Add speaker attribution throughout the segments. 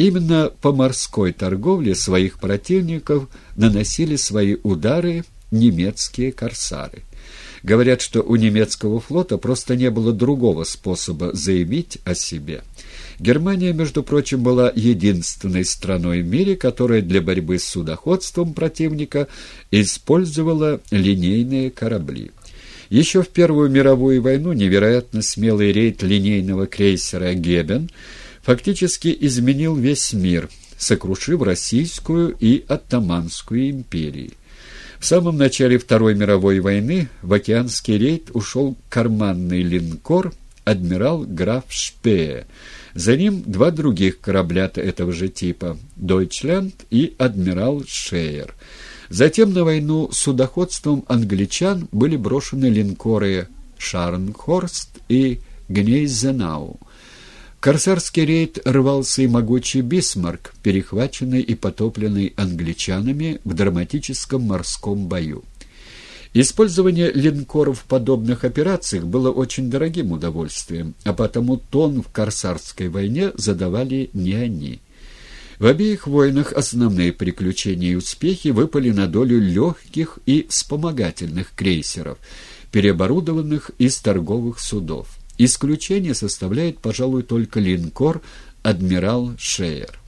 Speaker 1: Именно по морской торговле своих противников наносили свои удары немецкие корсары. Говорят, что у немецкого флота просто не было другого способа заявить о себе. Германия, между прочим, была единственной страной в мире, которая для борьбы с судоходством противника использовала линейные корабли. Еще в Первую мировую войну невероятно смелый рейд линейного крейсера «Гебен» фактически изменил весь мир, сокрушив Российскую и Оттоманскую империи. В самом начале Второй мировой войны в океанский рейд ушел карманный линкор «Адмирал граф Шпее». За ним два других корабля этого же типа «Дойчленд» и «Адмирал Шейер». Затем на войну судоходством англичан были брошены линкоры «Шарнхорст» и «Гнейзенау». Корсарский рейд рвался и могучий «Бисмарк», перехваченный и потопленный англичанами в драматическом морском бою. Использование линкоров в подобных операциях было очень дорогим удовольствием, а потому тон в Корсарской войне задавали не они. В обеих войнах основные приключения и успехи выпали на долю легких и вспомогательных крейсеров, переоборудованных из торговых судов. Исключение составляет, пожалуй, только линкор «Адмирал Шеер».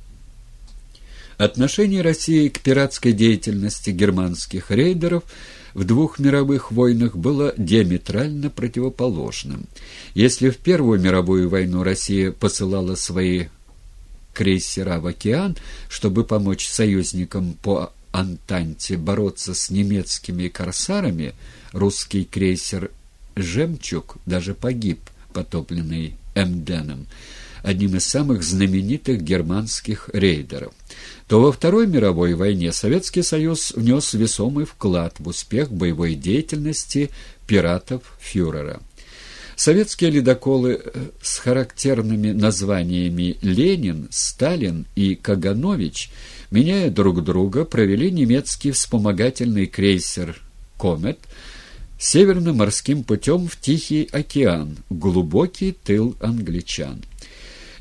Speaker 1: Отношение России к пиратской деятельности германских рейдеров в двух мировых войнах было диаметрально противоположным. Если в Первую мировую войну Россия посылала свои крейсера в океан, чтобы помочь союзникам по Антанте бороться с немецкими корсарами, русский крейсер «Жемчуг» даже погиб – потопленный Эмденом, одним из самых знаменитых германских рейдеров, то во Второй мировой войне Советский Союз внес весомый вклад в успех боевой деятельности пиратов фюрера. Советские ледоколы э, с характерными названиями «Ленин», «Сталин» и «Каганович», меняя друг друга, провели немецкий вспомогательный крейсер «Комет», северным морским путем в Тихий океан, глубокий тыл англичан.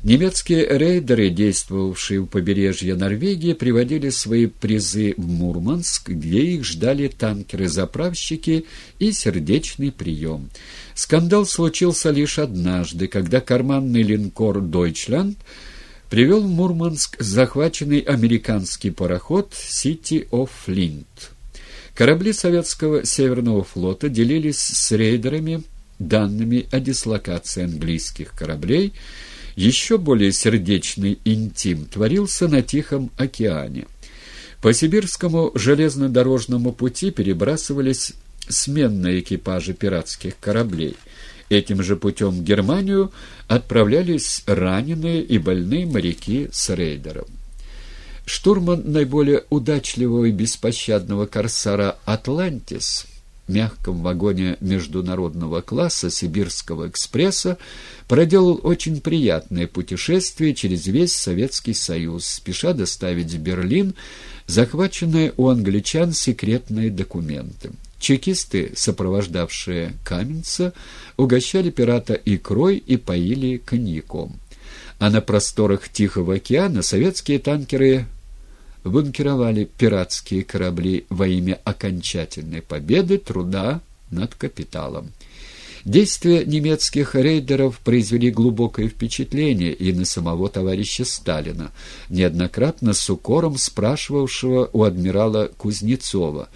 Speaker 1: Немецкие рейдеры, действовавшие у побережья Норвегии, приводили свои призы в Мурманск, где их ждали танкеры-заправщики и сердечный прием. Скандал случился лишь однажды, когда карманный линкор «Дойчланд» привел в Мурманск захваченный американский пароход «Сити оф Флинт». Корабли советского Северного флота делились с рейдерами данными о дислокации английских кораблей. Еще более сердечный интим творился на Тихом океане. По сибирскому железнодорожному пути перебрасывались сменные экипажи пиратских кораблей. Этим же путем в Германию отправлялись раненые и больные моряки с рейдером. Штурман наиболее удачливого и беспощадного корсара «Атлантис» в мягком вагоне международного класса Сибирского экспресса проделал очень приятное путешествие через весь Советский Союз, спеша доставить в Берлин захваченные у англичан секретные документы. Чекисты, сопровождавшие Каменца, угощали пирата икрой и поили коньяком а на просторах Тихого океана советские танкеры бункеровали пиратские корабли во имя окончательной победы труда над капиталом. Действия немецких рейдеров произвели глубокое впечатление и на самого товарища Сталина, неоднократно с укором спрашивавшего у адмирала Кузнецова,